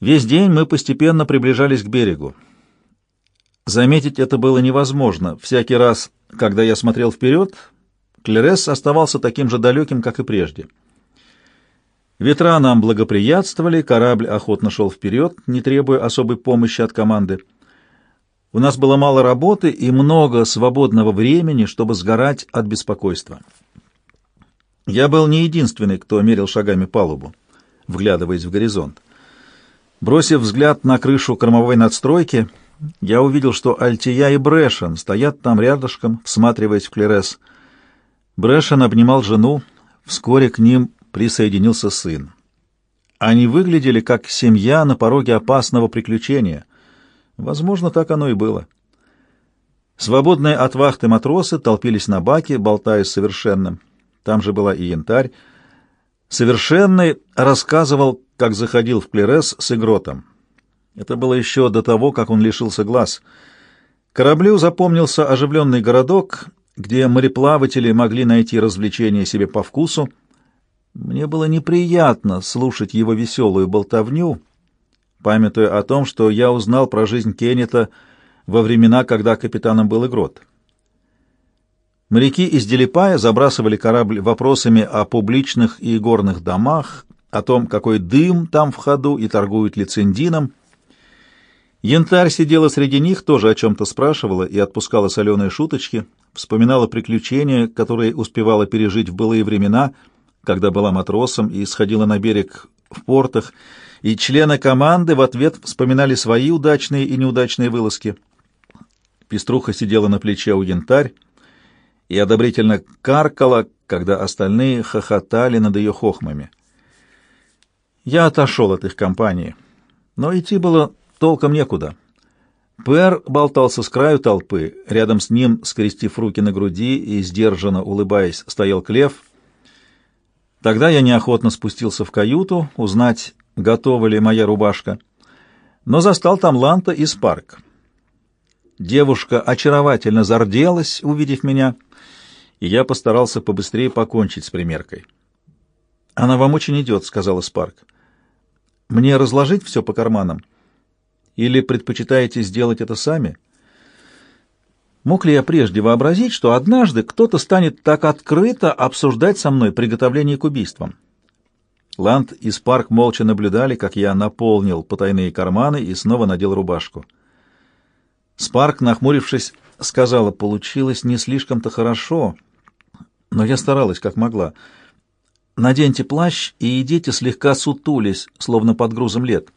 Весь день мы постепенно приближались к берегу. Заметить это было невозможно. Всякий раз, когда я смотрел вперед, Клерес оставался таким же далеким, как и прежде. Ветра нам благоприятствовали, корабль охотно шел вперед, не требуя особой помощи от команды. У нас было мало работы и много свободного времени, чтобы сгорать от беспокойства. Я был не единственный, кто мерил шагами палубу, вглядываясь в горизонт. Бросив взгляд на крышу кормовой надстройки, я увидел, что Альтия и Брэшен стоят там рядышком, всматриваясь в Клерес. Брэшен обнимал жену, вскоре к ним присоединился сын. Они выглядели как семья на пороге опасного приключения. Возможно, так оно и было. Свободные от вахты матросы толпились на баке, болтая с совершенным. Там же была и янтарь. Совершенный рассказывал, как заходил в Клерес с игротом. Это было еще до того, как он лишился глаз. Кораблю запомнился оживленный городок, где мореплаватели могли найти развлечения себе по вкусу. Мне было неприятно слушать его веселую болтовню, памятуя о том, что я узнал про жизнь Кеннета во времена, когда капитаном был Игрот. Моряки из Делипая забрасывали корабль вопросами о публичных и горных домах, о том, какой дым там в ходу и торгуют лицендином. Янтарь сидела среди них, тоже о чем-то спрашивала и отпускала соленые шуточки, вспоминала приключения, которые успевала пережить в былые времена, когда была матросом и сходила на берег в портах, и члены команды в ответ вспоминали свои удачные и неудачные вылазки. Пеструха сидела на плече у янтарь и одобрительно каркала, когда остальные хохотали над ее хохмами. Я отошел от их компании, но идти было толком некуда. Пэр болтался с краю толпы, рядом с ним, скрестив руки на груди и сдержанно улыбаясь, стоял Клев. Тогда я неохотно спустился в каюту, узнать, готова ли моя рубашка, но застал там Ланта и Спарк. Девушка очаровательно зарделась, увидев меня, и я постарался побыстрее покончить с примеркой. «Она вам очень идет», — сказала Спарк. Мне разложить все по карманам? Или предпочитаете сделать это сами? Мог ли я прежде вообразить, что однажды кто-то станет так открыто обсуждать со мной приготовление к убийствам? Ланд и Спарк молча наблюдали, как я наполнил потайные карманы и снова надел рубашку. Спарк, нахмурившись, сказала, получилось не слишком-то хорошо, но я старалась как могла. Наденьте плащ и идите слегка сутулись, словно под грузом лет.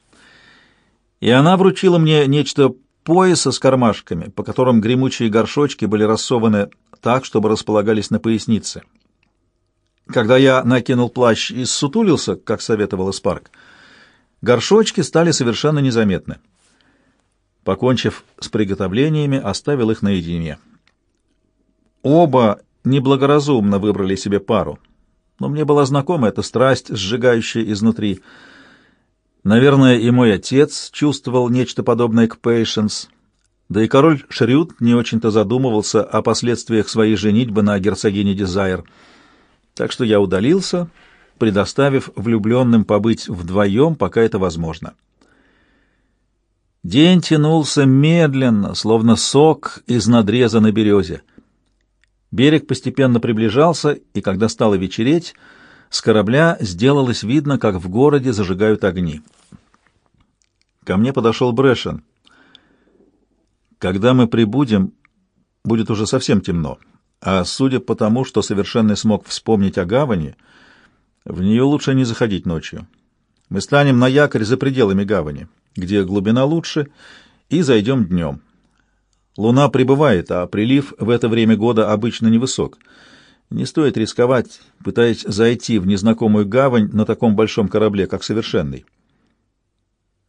И она вручила мне нечто пояса с кармашками, по которым гремучие горшочки были рассованы так, чтобы располагались на пояснице. Когда я накинул плащ и сутулился, как советовала Спарк, горшочки стали совершенно незаметны. Покончив с приготовлениями, оставил их наедине. Оба неблагоразумно выбрали себе пару — но мне была знакома эта страсть, сжигающая изнутри. Наверное, и мой отец чувствовал нечто подобное к Пейшенс. Да и король Шрюд не очень-то задумывался о последствиях своей женитьбы на герцогине Дизайр. Так что я удалился, предоставив влюбленным побыть вдвоем, пока это возможно. День тянулся медленно, словно сок из надреза на березе. Берег постепенно приближался, и когда стало вечереть, с корабля сделалось видно, как в городе зажигают огни. Ко мне подошел Брэшен. «Когда мы прибудем, будет уже совсем темно, а судя по тому, что совершенно смог вспомнить о гавани, в нее лучше не заходить ночью. Мы станем на якорь за пределами гавани, где глубина лучше, и зайдем днем». Луна прибывает, а прилив в это время года обычно невысок. Не стоит рисковать, пытаясь зайти в незнакомую гавань на таком большом корабле, как совершенный.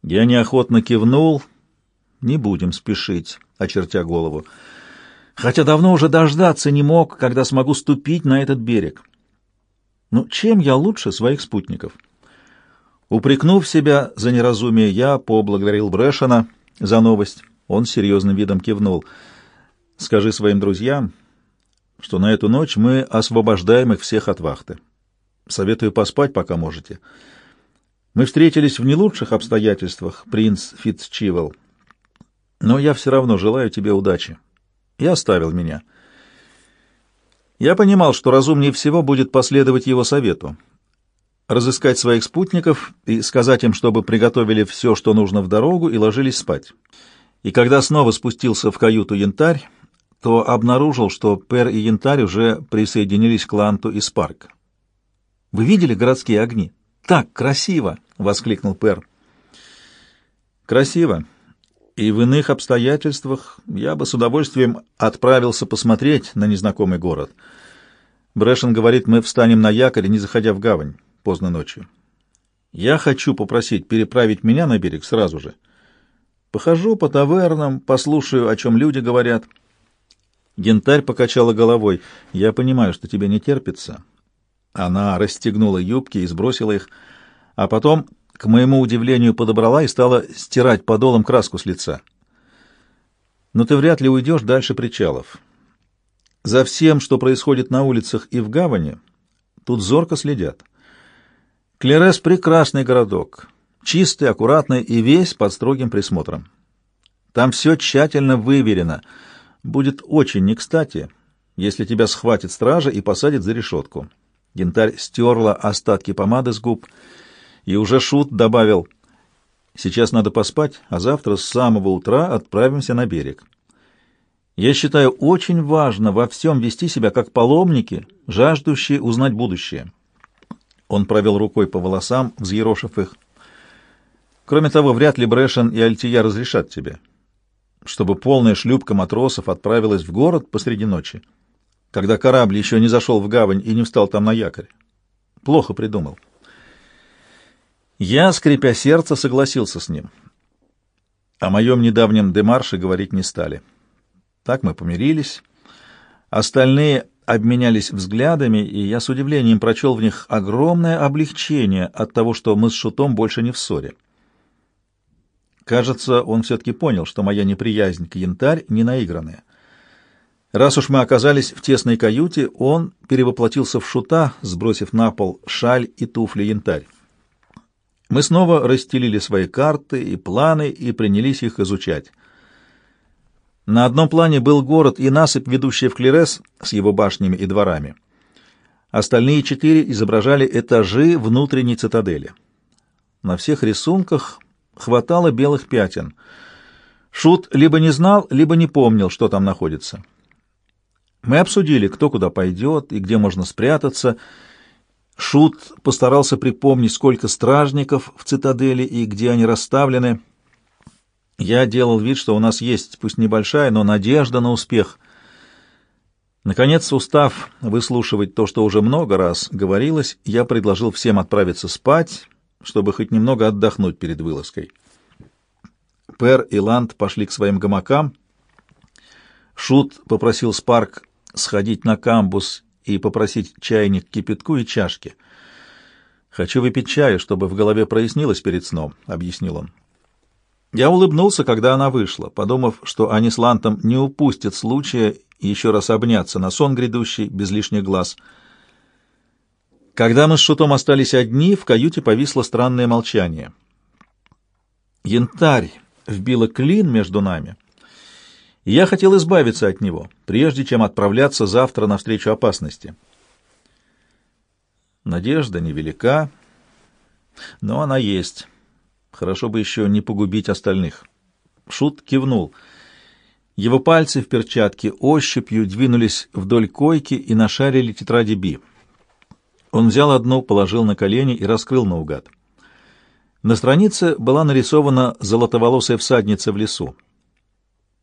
Я неохотно кивнул. Не будем спешить, очертя голову. Хотя давно уже дождаться не мог, когда смогу ступить на этот берег. Но чем я лучше своих спутников? Упрекнув себя за неразумие, я поблагодарил Брэшена за новость. Он серьезным видом кивнул. «Скажи своим друзьям, что на эту ночь мы освобождаем их всех от вахты. Советую поспать, пока можете. Мы встретились в не лучших обстоятельствах, принц Фитцчивелл, но я все равно желаю тебе удачи. И оставил меня. Я понимал, что разумнее всего будет последовать его совету, разыскать своих спутников и сказать им, чтобы приготовили все, что нужно в дорогу, и ложились спать. И когда снова спустился в каюту Янтарь, то обнаружил, что Пер и Янтарь уже присоединились к Ланту и Спарк. «Вы видели городские огни? Так красиво!» — воскликнул Пер. «Красиво. И в иных обстоятельствах я бы с удовольствием отправился посмотреть на незнакомый город. Брэшен говорит, мы встанем на якорь, не заходя в гавань, поздно ночью. Я хочу попросить переправить меня на берег сразу же. Похожу по тавернам, послушаю, о чем люди говорят». Гентарь покачала головой. «Я понимаю, что тебе не терпится». Она расстегнула юбки и сбросила их, а потом, к моему удивлению, подобрала и стала стирать подолом краску с лица. «Но ты вряд ли уйдешь дальше причалов. За всем, что происходит на улицах и в гавани, тут зорко следят. Клерес — прекрасный городок, чистый, аккуратный и весь под строгим присмотром. Там все тщательно выверено — Будет очень не кстати, если тебя схватит стража и посадит за решетку. Янтарь стерла остатки помады с губ, и уже Шут добавил, «Сейчас надо поспать, а завтра с самого утра отправимся на берег. Я считаю очень важно во всем вести себя как паломники, жаждущие узнать будущее». Он провел рукой по волосам, взъерошив их. «Кроме того, вряд ли Брэшен и Альтия разрешат тебе чтобы полная шлюпка матросов отправилась в город посреди ночи, когда корабль еще не зашел в гавань и не встал там на якорь. Плохо придумал. Я, скрипя сердце, согласился с ним. О моем недавнем демарше говорить не стали. Так мы помирились. Остальные обменялись взглядами, и я с удивлением прочел в них огромное облегчение от того, что мы с Шутом больше не в ссоре. Кажется, он все-таки понял, что моя неприязнь к янтарь не наигранная. Раз уж мы оказались в тесной каюте, он перевоплотился в шута, сбросив на пол шаль и туфли янтарь. Мы снова расстелили свои карты и планы и принялись их изучать. На одном плане был город и насыпь, ведущая в Клерес с его башнями и дворами. Остальные четыре изображали этажи внутренней цитадели. На всех рисунках хватало белых пятен. Шут либо не знал, либо не помнил, что там находится. Мы обсудили, кто куда пойдет и где можно спрятаться. Шут постарался припомнить, сколько стражников в цитадели и где они расставлены. Я делал вид, что у нас есть, пусть небольшая, но надежда на успех. Наконец, устав выслушивать то, что уже много раз говорилось, я предложил всем отправиться спать чтобы хоть немного отдохнуть перед вылазкой. Пер и Ланд пошли к своим гамакам. Шут попросил Спарк сходить на камбус и попросить чайник кипятку и чашки. «Хочу выпить чаю, чтобы в голове прояснилось перед сном», — объяснил он. Я улыбнулся, когда она вышла, подумав, что они с Лантом не упустят случая еще раз обняться на сон грядущий, без лишних глаз — когда мы с Шутом остались одни, в каюте повисло странное молчание. Янтарь вбила клин между нами, и я хотел избавиться от него, прежде чем отправляться завтра навстречу опасности. Надежда невелика, но она есть. Хорошо бы еще не погубить остальных. Шут кивнул. Его пальцы в перчатке ощупью двинулись вдоль койки и нашарили тетради Би. Он взял одну, положил на колени и раскрыл наугад. На странице была нарисована золотоволосая всадница в лесу.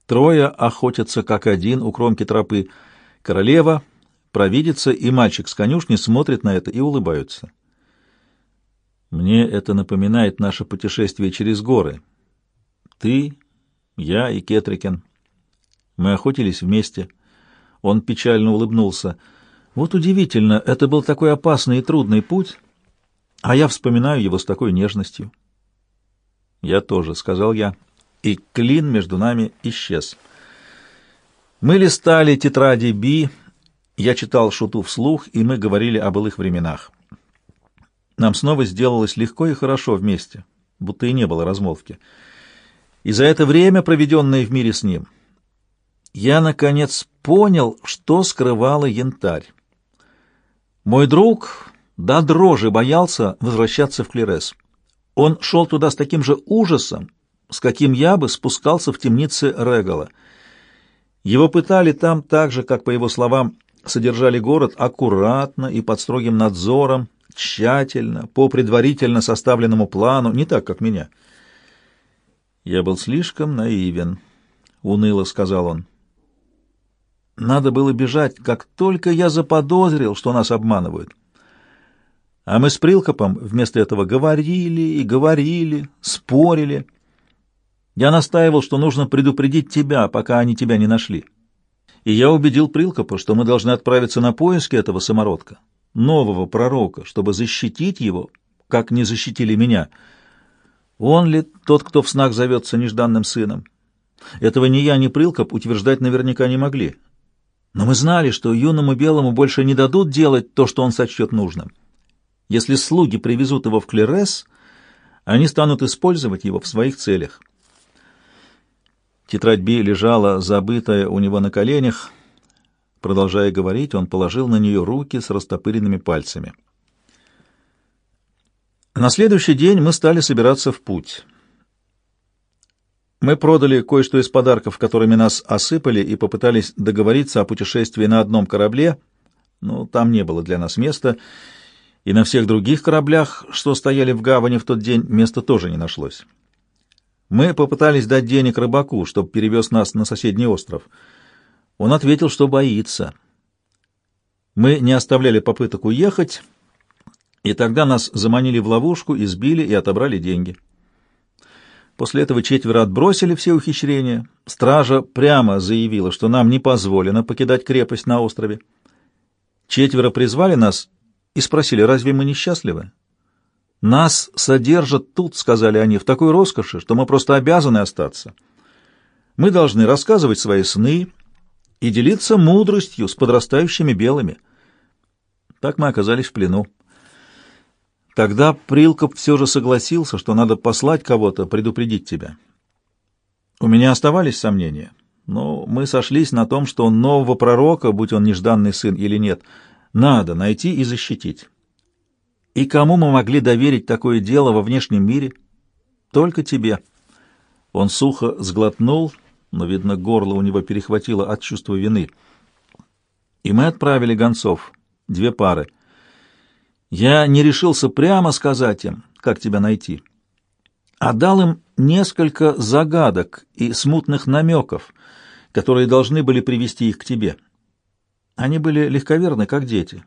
Трое охотятся как один у кромки тропы. Королева, провидица и мальчик с конюшни смотрят на это и улыбаются. Мне это напоминает наше путешествие через горы. Ты, я и Кетрикен. Мы охотились вместе. Он печально улыбнулся — вот удивительно, это был такой опасный и трудный путь, а я вспоминаю его с такой нежностью. Я тоже, — сказал я, и клин между нами исчез. Мы листали тетради Би, я читал шуту вслух, и мы говорили о былых временах. Нам снова сделалось легко и хорошо вместе, будто и не было размолвки. И за это время, проведенное в мире с ним, я, наконец, понял, что скрывала янтарь. Мой друг до дрожи боялся возвращаться в Клерес. Он шел туда с таким же ужасом, с каким я бы спускался в темнице Регала. Его пытали там так же, как, по его словам, содержали город аккуратно и под строгим надзором, тщательно, по предварительно составленному плану, не так, как меня. Я был слишком наивен, — уныло сказал он. Надо было бежать, как только я заподозрил, что нас обманывают. А мы с Прилкопом вместо этого говорили и говорили, спорили. Я настаивал, что нужно предупредить тебя, пока они тебя не нашли. И я убедил Прилкопа, что мы должны отправиться на поиски этого самородка, нового пророка, чтобы защитить его, как не защитили меня. Он ли тот, кто в снах зовется нежданным сыном? Этого ни я, ни Прилкоп утверждать наверняка не могли. Но мы знали, что юному белому больше не дадут делать то, что он сочтет нужным. Если слуги привезут его в Клерес, они станут использовать его в своих целях. Тетрадь Би лежала, забытая у него на коленях. Продолжая говорить, он положил на нее руки с растопыренными пальцами. На следующий день мы стали собираться в путь. Мы продали кое-что из подарков, которыми нас осыпали, и попытались договориться о путешествии на одном корабле, но там не было для нас места, и на всех других кораблях, что стояли в гавани в тот день, места тоже не нашлось. Мы попытались дать денег рыбаку, чтобы перевез нас на соседний остров. Он ответил, что боится. Мы не оставляли попыток уехать, и тогда нас заманили в ловушку, избили и отобрали деньги. После этого четверо отбросили все ухищрения. Стража прямо заявила, что нам не позволено покидать крепость на острове. Четверо призвали нас и спросили, разве мы несчастливы? «Нас содержат тут», — сказали они, — «в такой роскоши, что мы просто обязаны остаться. Мы должны рассказывать свои сны и делиться мудростью с подрастающими белыми». Так мы оказались в плену. Тогда Прилкоп все же согласился, что надо послать кого-то предупредить тебя. У меня оставались сомнения, но мы сошлись на том, что нового пророка, будь он нежданный сын или нет, надо найти и защитить. И кому мы могли доверить такое дело во внешнем мире? Только тебе. Он сухо сглотнул, но, видно, горло у него перехватило от чувства вины. И мы отправили гонцов, две пары. Я не решился прямо сказать им, как тебя найти, а дал им несколько загадок и смутных намеков, которые должны были привести их к тебе. Они были легковерны, как дети,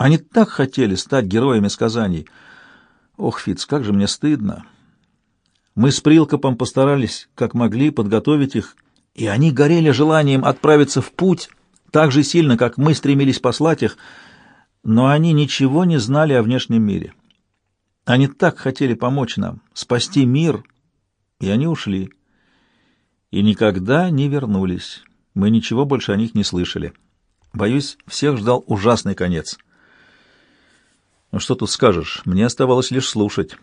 они так хотели стать героями сказаний. Ох, Фиц, как же мне стыдно. Мы с Прилкопом постарались, как могли, подготовить их, и они горели желанием отправиться в путь так же сильно, как мы стремились послать их, но они ничего не знали о внешнем мире. Они так хотели помочь нам, спасти мир, и они ушли. И никогда не вернулись. Мы ничего больше о них не слышали. Боюсь, всех ждал ужасный конец. Ну что тут скажешь, мне оставалось лишь слушать.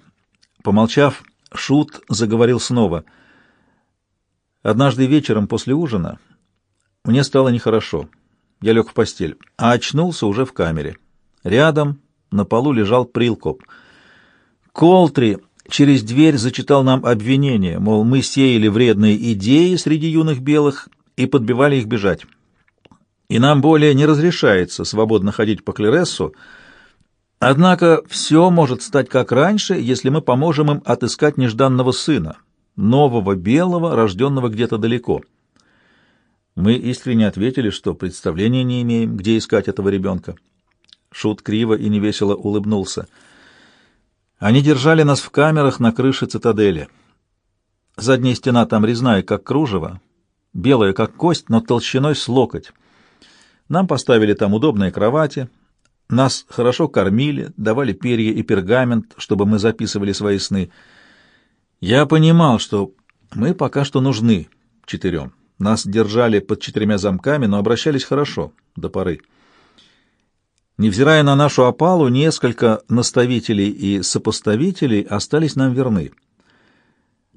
Помолчав, Шут заговорил снова. Однажды вечером после ужина мне стало нехорошо. Я лег в постель, а очнулся уже в камере. Рядом на полу лежал Прилкоп. Колтри через дверь зачитал нам обвинение, мол, мы сеяли вредные идеи среди юных белых и подбивали их бежать. И нам более не разрешается свободно ходить по Клерессу, Однако все может стать как раньше, если мы поможем им отыскать нежданного сына, нового белого, рожденного где-то далеко. Мы искренне ответили, что представления не имеем, где искать этого ребенка. Шут криво и невесело улыбнулся. Они держали нас в камерах на крыше цитадели. Задняя стена там резная, как кружево, белая, как кость, но толщиной с локоть. Нам поставили там удобные кровати, нас хорошо кормили, давали перья и пергамент, чтобы мы записывали свои сны. Я понимал, что мы пока что нужны четырем. Нас держали под четырьмя замками, но обращались хорошо, до поры. Невзирая на нашу опалу, несколько наставителей и сопоставителей остались нам верны.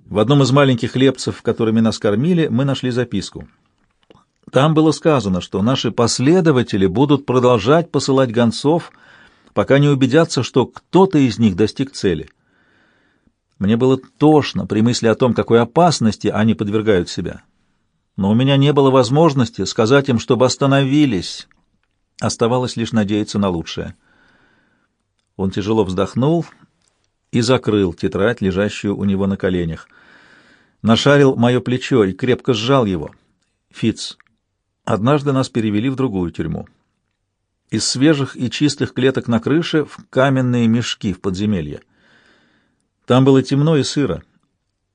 В одном из маленьких хлебцев, которыми нас кормили, мы нашли записку. Там было сказано, что наши последователи будут продолжать посылать гонцов, пока не убедятся, что кто-то из них достиг цели. Мне было тошно при мысли о том, какой опасности они подвергают себя. Но у меня не было возможности сказать им, чтобы остановились. Оставалось лишь надеяться на лучшее. Он тяжело вздохнул и закрыл тетрадь, лежащую у него на коленях. Нашарил мое плечо и крепко сжал его. Фиц, однажды нас перевели в другую тюрьму. Из свежих и чистых клеток на крыше в каменные мешки в подземелье. Там было темно и сыро,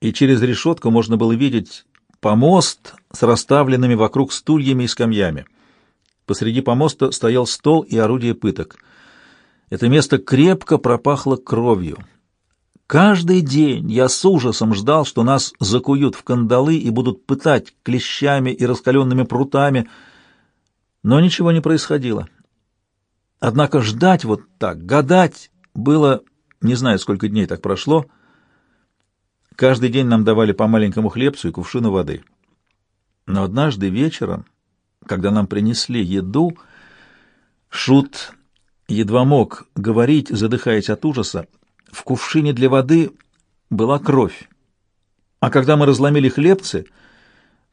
и через решетку можно было видеть помост с расставленными вокруг стульями и скамьями. Посреди помоста стоял стол и орудие пыток. Это место крепко пропахло кровью. Каждый день я с ужасом ждал, что нас закуют в кандалы и будут пытать клещами и раскаленными прутами, но ничего не происходило. Однако ждать вот так, гадать, было, не знаю, сколько дней так прошло. Каждый день нам давали по маленькому хлебцу и кувшину воды. Но однажды вечером когда нам принесли еду, Шут едва мог говорить, задыхаясь от ужаса. В кувшине для воды была кровь. А когда мы разломили хлебцы,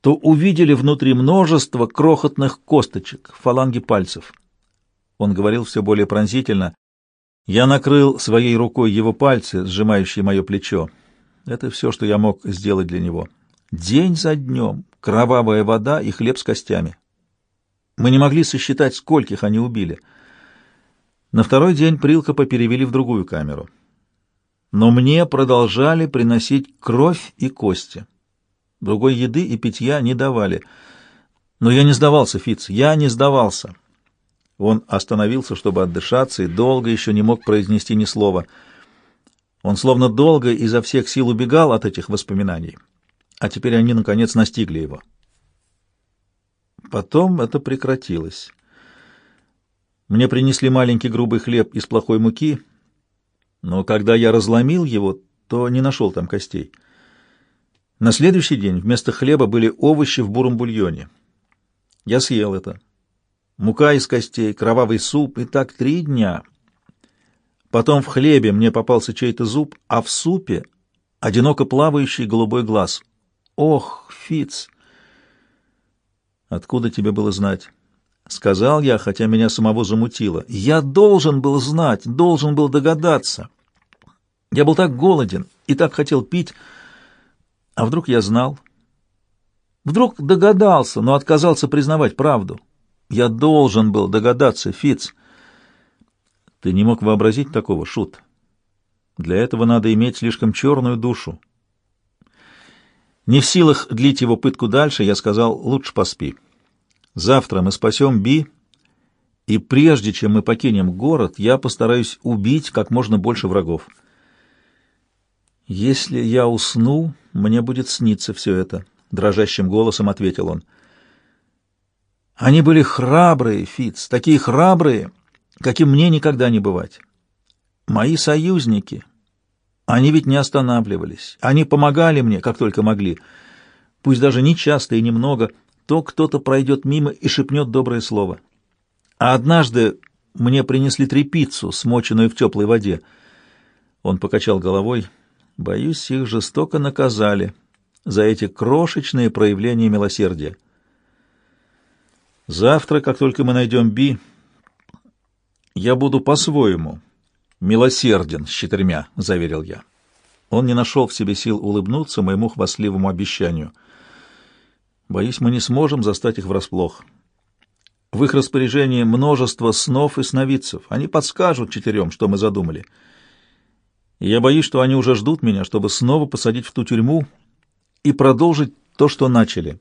то увидели внутри множество крохотных косточек, фаланги пальцев. Он говорил все более пронзительно. Я накрыл своей рукой его пальцы, сжимающие мое плечо. Это все, что я мог сделать для него. День за днем кровавая вода и хлеб с костями. Мы не могли сосчитать, скольких они убили. На второй день Прилкопа перевели в другую камеру. Но мне продолжали приносить кровь и кости. Другой еды и питья не давали. Но я не сдавался, Фиц, я не сдавался. Он остановился, чтобы отдышаться, и долго еще не мог произнести ни слова. Он словно долго изо всех сил убегал от этих воспоминаний, а теперь они, наконец, настигли его. Потом это прекратилось. Мне принесли маленький грубый хлеб из плохой муки, но когда я разломил его, то не нашел там костей. На следующий день вместо хлеба были овощи в буром бульоне. Я съел это. Мука из костей, кровавый суп, и так три дня. Потом в хлебе мне попался чей-то зуб, а в супе — одиноко плавающий голубой глаз. Ох, Фиц! Откуда тебе было знать? Сказал я, хотя меня самого замутило. Я должен был знать, должен был догадаться. Я был так голоден и так хотел пить. А вдруг я знал? Вдруг догадался, но отказался признавать правду. Я должен был догадаться, Фиц. Ты не мог вообразить такого, Шут. Для этого надо иметь слишком черную душу. Не в силах длить его пытку дальше, я сказал, лучше поспи. Завтра мы спасем Би, и прежде чем мы покинем город, я постараюсь убить как можно больше врагов. Если я усну, мне будет сниться все это, — дрожащим голосом ответил он. Они были храбрые, Фиц, такие храбрые, каким мне никогда не бывать. Мои союзники, они ведь не останавливались. Они помогали мне, как только могли. Пусть даже не часто и немного, то кто-то пройдет мимо и шепнет доброе слово. А однажды мне принесли трепицу, смоченную в теплой воде. Он покачал головой. Боюсь, их жестоко наказали за эти крошечные проявления милосердия. Завтра, как только мы найдем Би, я буду по-своему милосерден с четырьмя, — заверил я. Он не нашел в себе сил улыбнуться моему хвастливому обещанию. Боюсь, мы не сможем застать их врасплох. В их распоряжении множество снов и сновидцев. Они подскажут четырем, что мы задумали. И я боюсь, что они уже ждут меня, чтобы снова посадить в ту тюрьму и продолжить то, что начали.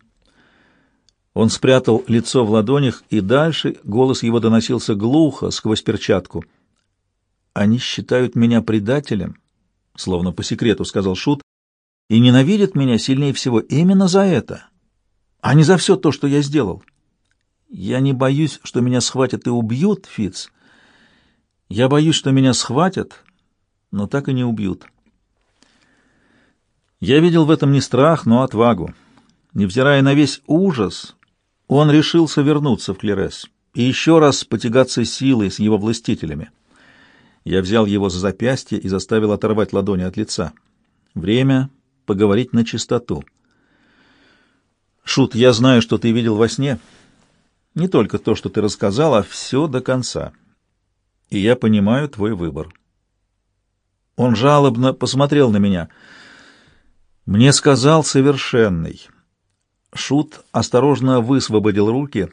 Он спрятал лицо в ладонях, и дальше голос его доносился глухо, сквозь перчатку — они считают меня предателем, словно по секрету сказал Шут, и ненавидят меня сильнее всего именно за это, а не за все то, что я сделал. Я не боюсь, что меня схватят и убьют, Фиц. Я боюсь, что меня схватят, но так и не убьют. Я видел в этом не страх, но отвагу. Невзирая на весь ужас, он решился вернуться в Клерес и еще раз потягаться силой с его властителями. Я взял его за запястье и заставил оторвать ладони от лица. Время поговорить на чистоту. Шут, я знаю, что ты видел во сне. Не только то, что ты рассказал, а все до конца. И я понимаю твой выбор. Он жалобно посмотрел на меня. Мне сказал совершенный. Шут осторожно высвободил руки.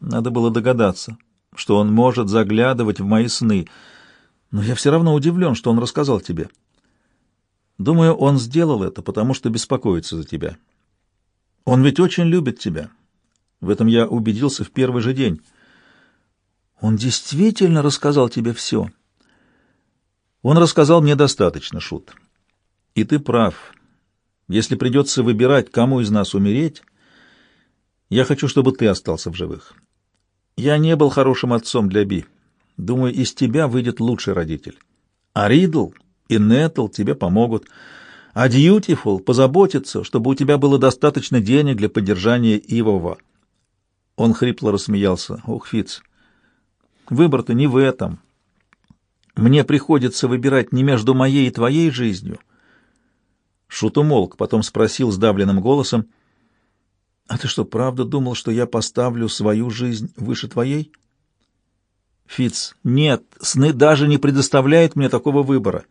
Надо было догадаться, что он может заглядывать в мои сны — но я все равно удивлен, что он рассказал тебе. Думаю, он сделал это, потому что беспокоится за тебя. Он ведь очень любит тебя. В этом я убедился в первый же день. Он действительно рассказал тебе все. Он рассказал мне достаточно, Шут. И ты прав. Если придется выбирать, кому из нас умереть, я хочу, чтобы ты остался в живых. Я не был хорошим отцом для Би. Думаю, из тебя выйдет лучший родитель. А Ридл и Нетл тебе помогут. А Дьютифул позаботится, чтобы у тебя было достаточно денег для поддержания Ивова. Он хрипло рассмеялся. Ох, Фиц, выбор-то не в этом. Мне приходится выбирать не между моей и твоей жизнью. Шут умолк, потом спросил сдавленным голосом, «А ты что, правда думал, что я поставлю свою жизнь выше твоей?» Фиц, нет, сны даже не предоставляют мне такого выбора.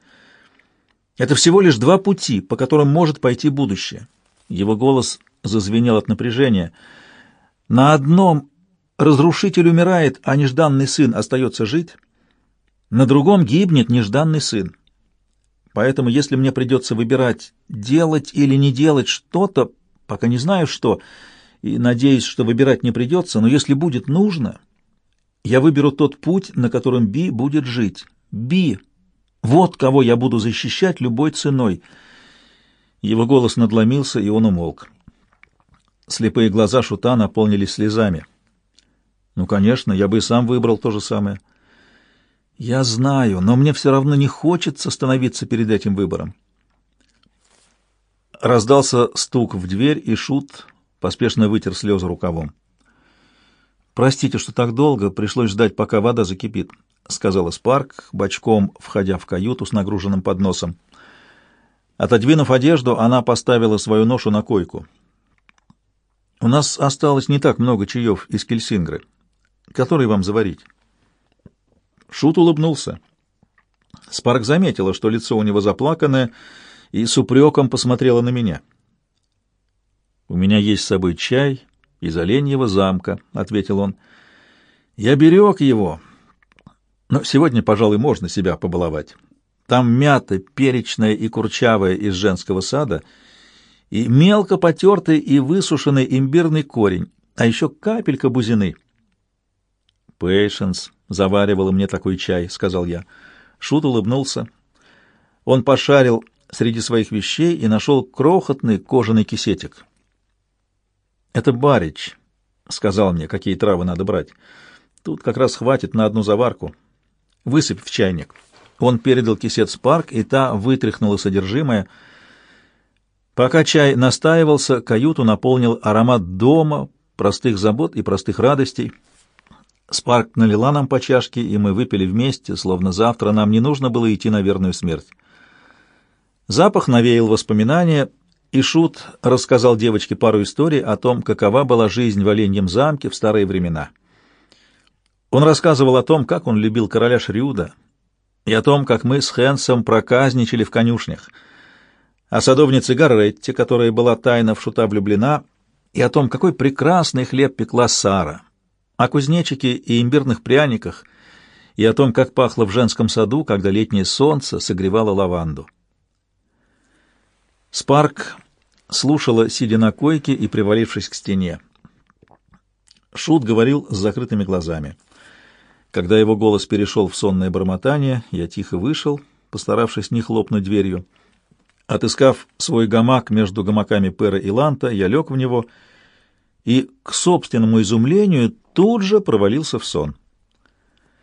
Это всего лишь два пути, по которым может пойти будущее. Его голос зазвенел от напряжения. На одном разрушитель умирает, а нежданный сын остается жить. На другом гибнет нежданный сын. Поэтому, если мне придется выбирать, делать или не делать что-то, пока не знаю что, и надеюсь, что выбирать не придется, но если будет нужно, я выберу тот путь, на котором Би будет жить. Би! Вот кого я буду защищать любой ценой. Его голос надломился, и он умолк. Слепые глаза Шута наполнились слезами. Ну, конечно, я бы и сам выбрал то же самое. Я знаю, но мне все равно не хочется становиться перед этим выбором. Раздался стук в дверь, и Шут поспешно вытер слезы рукавом. «Простите, что так долго, пришлось ждать, пока вода закипит», — сказала Спарк, бочком входя в каюту с нагруженным подносом. Отодвинув одежду, она поставила свою ношу на койку. «У нас осталось не так много чаев из кельсингры. Который вам заварить?» Шут улыбнулся. Спарк заметила, что лицо у него заплаканное, и с упреком посмотрела на меня. «У меня есть с собой чай из Оленьего замка», — ответил он. «Я берег его, но сегодня, пожалуй, можно себя побаловать. Там мята перечная и курчавая из женского сада, и мелко потертый и высушенный имбирный корень, а еще капелька бузины». «Пэйшенс заваривала мне такой чай», — сказал я. Шут улыбнулся. Он пошарил среди своих вещей и нашел крохотный кожаный кисетик. «Это барич», — сказал мне, какие травы надо брать. «Тут как раз хватит на одну заварку. Высыпь в чайник». Он передал кисет Спарк, и та вытряхнула содержимое. Пока чай настаивался, каюту наполнил аромат дома, простых забот и простых радостей. Спарк налила нам по чашке, и мы выпили вместе, словно завтра нам не нужно было идти на верную смерть. Запах навеял воспоминания — и Шут рассказал девочке пару историй о том, какова была жизнь в Оленьем замке в старые времена. Он рассказывал о том, как он любил короля Шрюда, и о том, как мы с Хэнсом проказничали в конюшнях, о садовнице Гарретте, которая была тайно в Шута влюблена, и о том, какой прекрасный хлеб пекла Сара, о кузнечике и имбирных пряниках, и о том, как пахло в женском саду, когда летнее солнце согревало лаванду. Спарк слушала, сидя на койке и привалившись к стене. Шут говорил с закрытыми глазами. Когда его голос перешел в сонное бормотание, я тихо вышел, постаравшись не хлопнуть дверью. Отыскав свой гамак между гамаками Пера и Ланта, я лег в него и, к собственному изумлению, тут же провалился в сон.